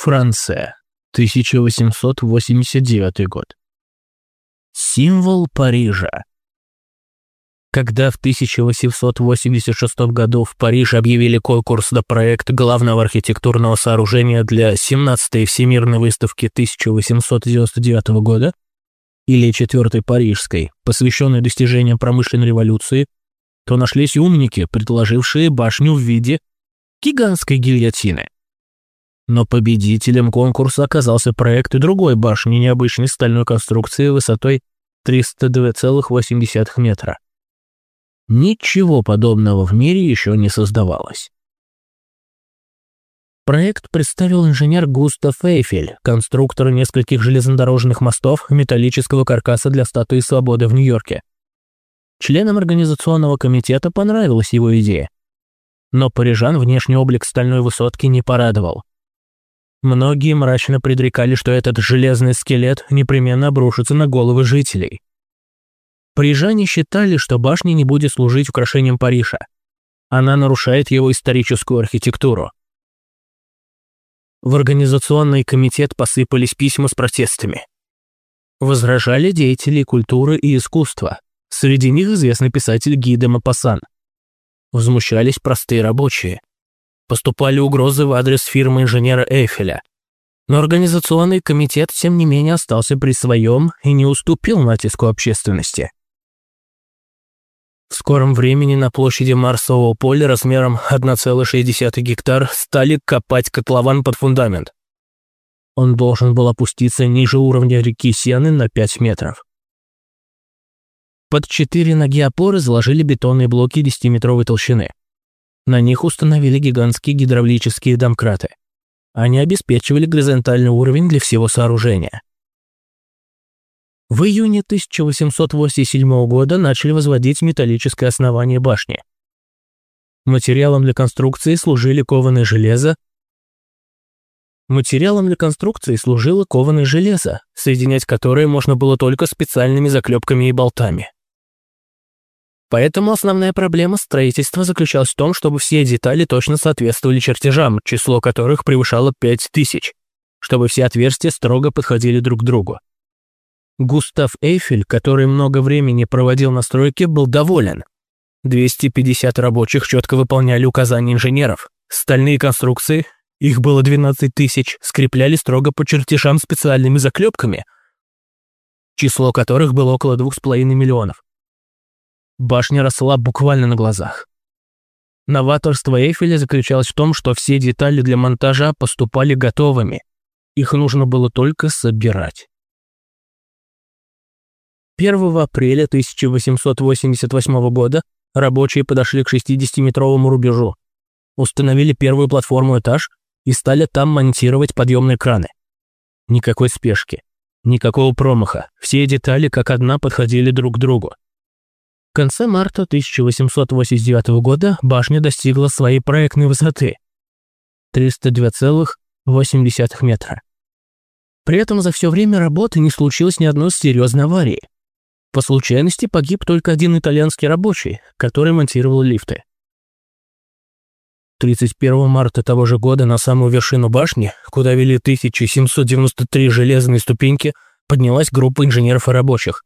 Франция, 1889 год. Символ Парижа. Когда в 1886 году в Париже объявили конкурс на проект главного архитектурного сооружения для 17-й Всемирной выставки 1899 года, или 4-й Парижской, посвященной достижениям промышленной революции, то нашлись умники, предложившие башню в виде гигантской гильотины. Но победителем конкурса оказался проект другой башни необычной стальной конструкции высотой 302,8 метра. Ничего подобного в мире еще не создавалось. Проект представил инженер Густав Эйфель, конструктор нескольких железнодорожных мостов и металлического каркаса для статуи свободы в Нью-Йорке. Членам организационного комитета понравилась его идея. Но парижан внешний облик стальной высотки не порадовал. Многие мрачно предрекали, что этот железный скелет непременно обрушится на головы жителей. Парижане считали, что башня не будет служить украшением Парижа. Она нарушает его историческую архитектуру. В организационный комитет посыпались письма с протестами. Возражали деятели культуры и искусства. Среди них известный писатель Ги де Мапассан. Возмущались простые рабочие. Поступали угрозы в адрес фирмы инженера Эйфеля. Но организационный комитет, тем не менее, остался при своем и не уступил натиску общественности. В скором времени на площади Марсового поля размером 1,6 гектар стали копать котлован под фундамент. Он должен был опуститься ниже уровня реки Сены на 5 метров. Под четыре ноги опоры заложили бетонные блоки 10-метровой толщины. На них установили гигантские гидравлические домкраты. Они обеспечивали горизонтальный уровень для всего сооружения. В июне 1887 года начали возводить металлическое основание башни. Материалом для конструкции служили кованое железо. Материалом для конструкции служило кованое железо, соединять которое можно было только специальными заклепками и болтами. Поэтому основная проблема строительства заключалась в том, чтобы все детали точно соответствовали чертежам, число которых превышало 5000, чтобы все отверстия строго подходили друг к другу. Густав Эйфель, который много времени проводил на стройке, был доволен. 250 рабочих четко выполняли указания инженеров. Стальные конструкции, их было 12 тысяч, скрепляли строго по чертежам специальными заклепками, число которых было около 2,5 миллионов. Башня росла буквально на глазах. Новаторство Эйфеля заключалось в том, что все детали для монтажа поступали готовыми. Их нужно было только собирать. 1 апреля 1888 года рабочие подошли к 60-метровому рубежу, установили первую платформу этаж и стали там монтировать подъемные краны. Никакой спешки, никакого промаха, все детали как одна подходили друг к другу. Конце марта 1889 года башня достигла своей проектной высоты – 302,8 метра. При этом за все время работы не случилось ни одной серьезной аварии. По случайности погиб только один итальянский рабочий, который монтировал лифты. 31 марта того же года на самую вершину башни, куда вели 1793 железные ступеньки, поднялась группа инженеров и рабочих.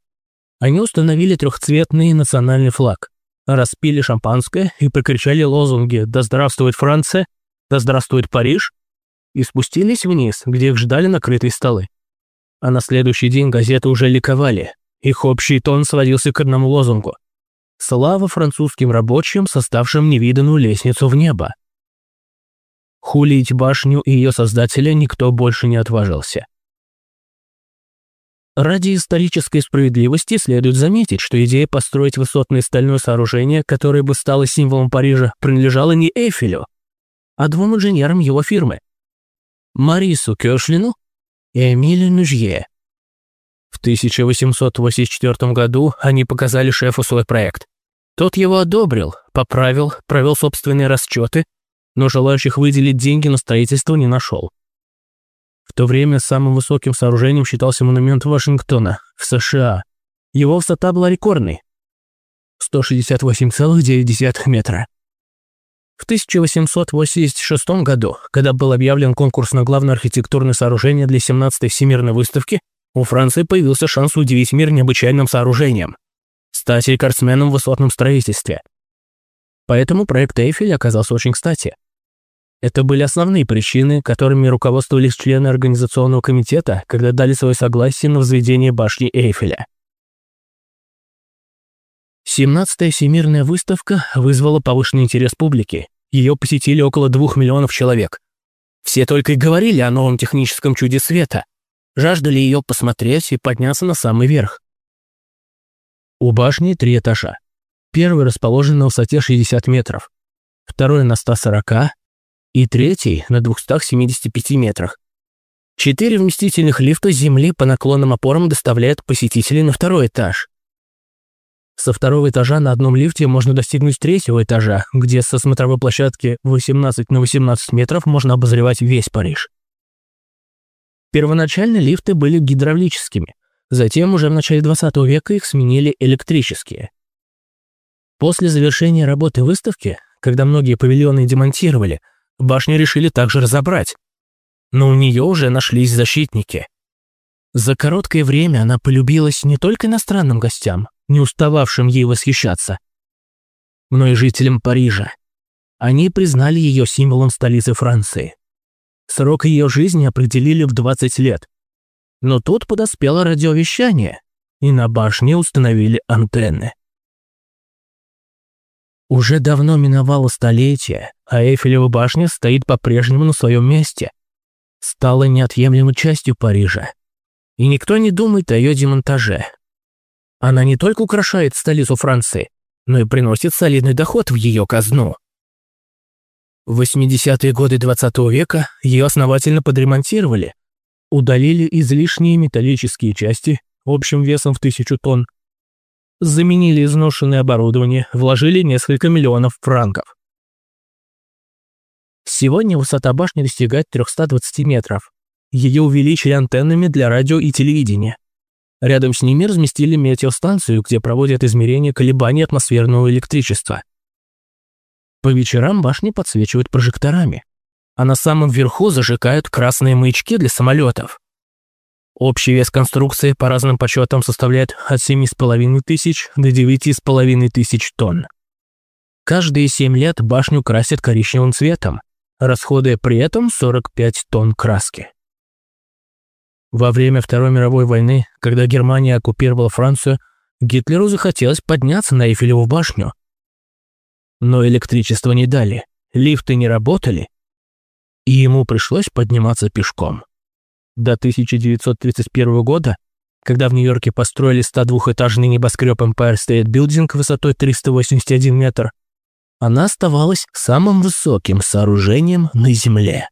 Они установили трехцветный национальный флаг, распили шампанское и прокричали лозунги «Да здравствует Франция!», «Да здравствует Париж!» и спустились вниз, где их ждали накрытые столы. А на следующий день газеты уже ликовали, их общий тон сводился к одному лозунгу. Слава французским рабочим, составшим невиданную лестницу в небо. Хулить башню и ее создателя никто больше не отважился. Ради исторической справедливости следует заметить, что идея построить высотное стальное сооружение, которое бы стало символом Парижа, принадлежала не Эйфелю, а двум инженерам его фирмы – Марису Кёшлину и Эмилию Нужье. В 1884 году они показали шефу свой проект. Тот его одобрил, поправил, провел собственные расчеты, но желающих выделить деньги на строительство не нашел. В то время самым высоким сооружением считался монумент Вашингтона в США. Его высота была рекордной – 168,9 метра. В 1886 году, когда был объявлен конкурс на главное архитектурное сооружение для 17-й Всемирной выставки, у Франции появился шанс удивить мир необычайным сооружением – стать рекордсменом в высотном строительстве. Поэтому проект Эйфель оказался очень кстати. Это были основные причины, которыми руководствовались члены Организационного комитета, когда дали свое согласие на возведение башни Эйфеля. 17-я Всемирная выставка вызвала повышенный интерес публики. Ее посетили около двух миллионов человек. Все только и говорили о новом техническом чуде света, жаждали ее посмотреть и подняться на самый верх. У башни три этажа. Первый расположен на высоте 60 метров, второй на 140 и третий на 275 метрах. Четыре вместительных лифта с земли по наклонным опорам доставляют посетителей на второй этаж. Со второго этажа на одном лифте можно достигнуть третьего этажа, где со смотровой площадки 18 на 18 метров можно обозревать весь Париж. Первоначально лифты были гидравлическими, затем уже в начале 20 века их сменили электрические. После завершения работы выставки, когда многие павильоны демонтировали, башню решили также разобрать. Но у нее уже нашлись защитники. За короткое время она полюбилась не только иностранным гостям, не устававшим ей восхищаться, но и жителям Парижа. Они признали ее символом столицы Франции. Срок ее жизни определили в 20 лет. Но тут подоспело радиовещание, и на башне установили антенны. Уже давно миновало столетие, а Эйфелева башня стоит по-прежнему на своем месте. Стала неотъемлемой частью Парижа. И никто не думает о ее демонтаже. Она не только украшает столицу Франции, но и приносит солидный доход в ее казну. В 80-е годы 20 -го века ее основательно подремонтировали, удалили излишние металлические части общим весом в тысячу тонн, заменили изношенное оборудование, вложили несколько миллионов франков. Сегодня высота башни достигает 320 метров. Ее увеличили антеннами для радио и телевидения. Рядом с ними разместили метеостанцию, где проводят измерения колебаний атмосферного электричества. По вечерам башни подсвечивают прожекторами, а на самом верху зажигают красные маячки для самолетов. Общий вес конструкции по разным подсчетам составляет от 7,5 тысяч до 9,5 тысяч тонн. Каждые 7 лет башню красят коричневым цветом, расходуя при этом 45 тонн краски. Во время Второй мировой войны, когда Германия оккупировала Францию, Гитлеру захотелось подняться на Эйфелеву башню. Но электричество не дали, лифты не работали, и ему пришлось подниматься пешком. До 1931 года, когда в Нью-Йорке построили 102-этажный небоскреб Empire State Building высотой 381 метр, она оставалась самым высоким сооружением на Земле.